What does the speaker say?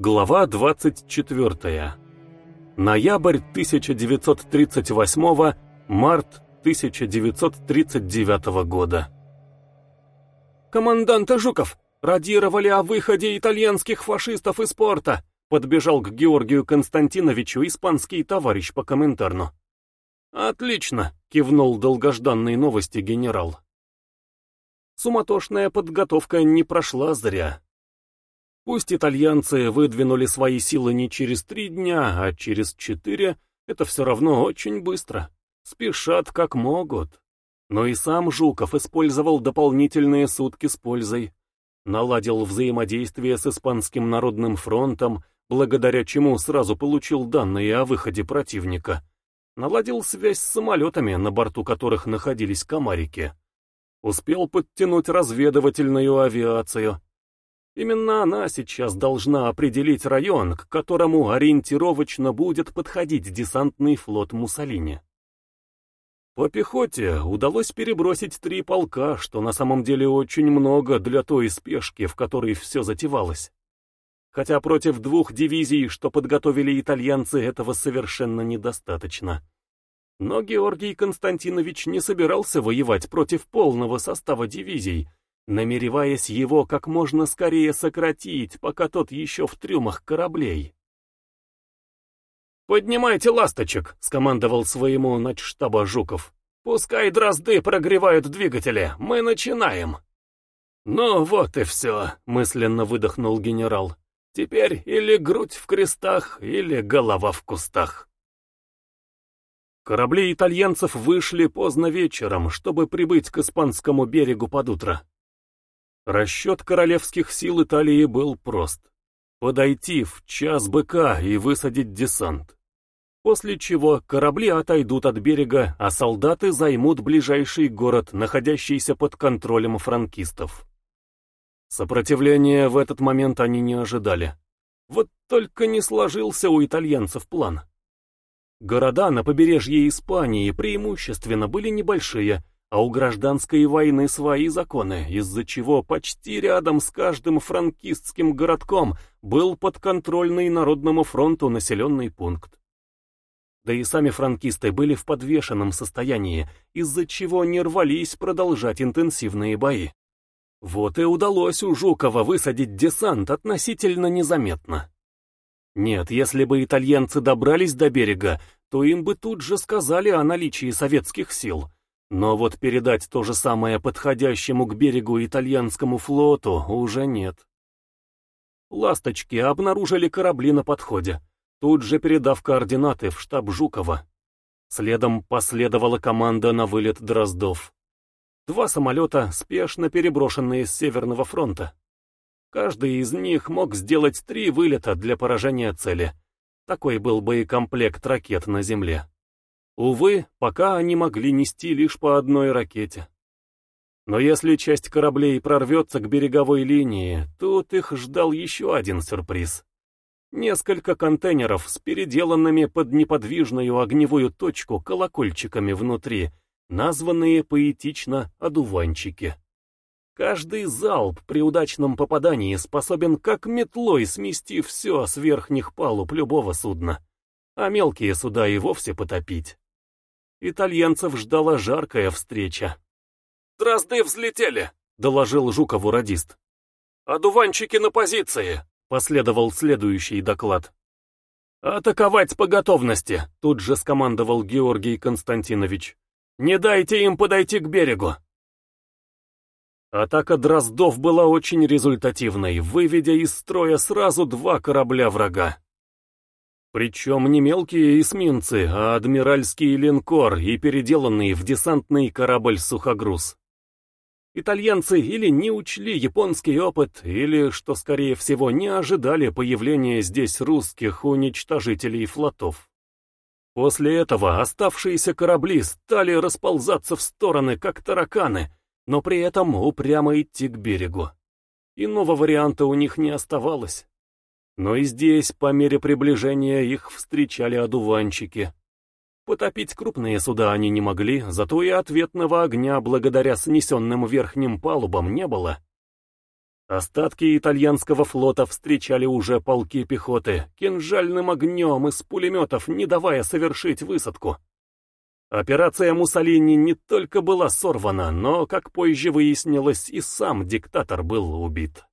Глава 24. Ноябрь 1938, март 1939 года. «Командант Жуков! Радировали о выходе итальянских фашистов из порта!» Подбежал к Георгию Константиновичу испанский товарищ по Коминтерну. «Отлично!» — кивнул долгожданные новости генерал. Суматошная подготовка не прошла зря. Пусть итальянцы выдвинули свои силы не через три дня, а через четыре, это все равно очень быстро. Спешат как могут. Но и сам Жуков использовал дополнительные сутки с пользой. Наладил взаимодействие с Испанским народным фронтом, благодаря чему сразу получил данные о выходе противника. Наладил связь с самолетами, на борту которых находились комарики. Успел подтянуть разведывательную авиацию Именно она сейчас должна определить район, к которому ориентировочно будет подходить десантный флот Муссолини. По пехоте удалось перебросить три полка, что на самом деле очень много для той спешки, в которой все затевалось. Хотя против двух дивизий, что подготовили итальянцы, этого совершенно недостаточно. Но Георгий Константинович не собирался воевать против полного состава дивизий, намереваясь его как можно скорее сократить, пока тот еще в трюмах кораблей. «Поднимайте ласточек», — скомандовал своему начштаба Жуков. «Пускай дрозды прогревают двигатели, мы начинаем». «Ну вот и все», — мысленно выдохнул генерал. «Теперь или грудь в крестах, или голова в кустах». Корабли итальянцев вышли поздно вечером, чтобы прибыть к испанскому берегу под утро. Расчет королевских сил Италии был прост. Подойти в час быка и высадить десант. После чего корабли отойдут от берега, а солдаты займут ближайший город, находящийся под контролем франкистов. Сопротивления в этот момент они не ожидали. Вот только не сложился у итальянцев план. Города на побережье Испании преимущественно были небольшие, а у гражданской войны свои законы, из-за чего почти рядом с каждым франкистским городком был подконтрольный Народному фронту населенный пункт. Да и сами франкисты были в подвешенном состоянии, из-за чего не рвались продолжать интенсивные бои. Вот и удалось у Жукова высадить десант относительно незаметно. Нет, если бы итальянцы добрались до берега, то им бы тут же сказали о наличии советских сил — но вот передать то же самое подходящему к берегу итальянскому флоту уже нет. «Ласточки» обнаружили корабли на подходе, тут же передав координаты в штаб Жукова. Следом последовала команда на вылет Дроздов. Два самолета, спешно переброшенные с Северного фронта. Каждый из них мог сделать три вылета для поражения цели. Такой был боекомплект ракет на Земле. Увы, пока они могли нести лишь по одной ракете. Но если часть кораблей прорвется к береговой линии, тут их ждал еще один сюрприз. Несколько контейнеров с переделанными под неподвижную огневую точку колокольчиками внутри, названные поэтично «одуванчики». Каждый залп при удачном попадании способен как метлой смести все с верхних палуб любого судна, а мелкие суда и вовсе потопить. Итальянцев ждала жаркая встреча. «Дрозды взлетели!» — доложил Жукову радист. «Одуванчики на позиции!» — последовал следующий доклад. «Атаковать по готовности!» — тут же скомандовал Георгий Константинович. «Не дайте им подойти к берегу!» Атака Дроздов была очень результативной, выведя из строя сразу два корабля врага. Причем не мелкие эсминцы, а адмиральский линкор и переделанный в десантный корабль-сухогруз. Итальянцы или не учли японский опыт, или, что скорее всего, не ожидали появления здесь русских уничтожителей флотов. После этого оставшиеся корабли стали расползаться в стороны, как тараканы, но при этом упрямо идти к берегу. Иного варианта у них не оставалось. Но и здесь, по мере приближения, их встречали одуванчики. Потопить крупные суда они не могли, зато и ответного огня благодаря снесенным верхним палубам не было. Остатки итальянского флота встречали уже полки пехоты, кинжальным огнем из пулеметов, не давая совершить высадку. Операция Муссолини не только была сорвана, но, как позже выяснилось, и сам диктатор был убит.